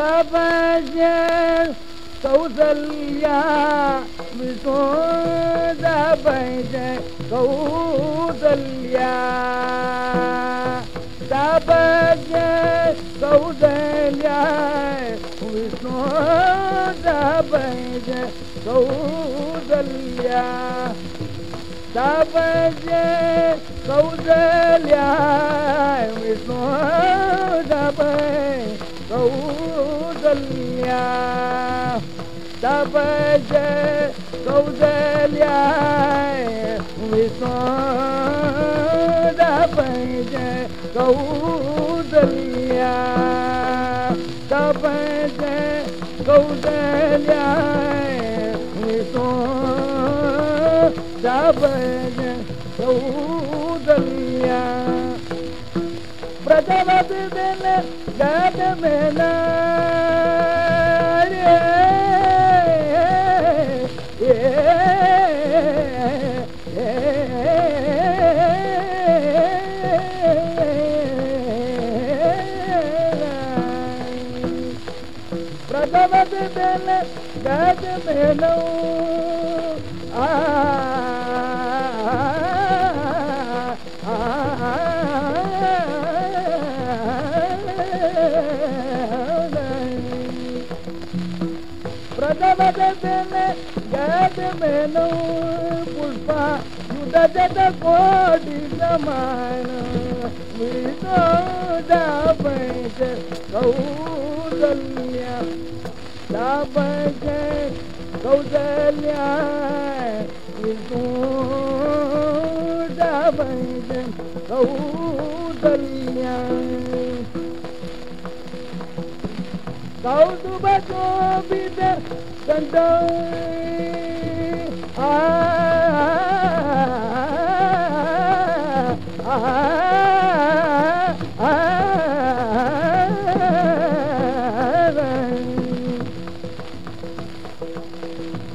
कवच कौसल्या विशोद भज कौसल्या। कवच कौसल्या विशोद भज कौसल्या। तपज कौसल्या विष्णु तप कौ तप जय कौसल्या विष्णु तप जय कौसल्या तप जय कौसल्या विष्णु तप जय कौसल्या प्रजवत दिन गद में ಗವದ ಬೆಲೆ ಗಜ ಬೆಲವು ಆ ಪ್ರಜವದ ಬೆಲೆ ಗಜ ಬೆಲವು ಪುಷ್ಪ ಯುಧ ಜದ ಕೋಟಿ ಸಮಾನ कौदलिया कौदलिया गौ कौदलिया कऊं हा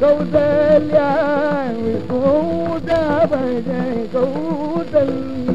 ಕೌದಲ್ಯ ಕೌದ ಭಜ ಕೌದಲ್ಯ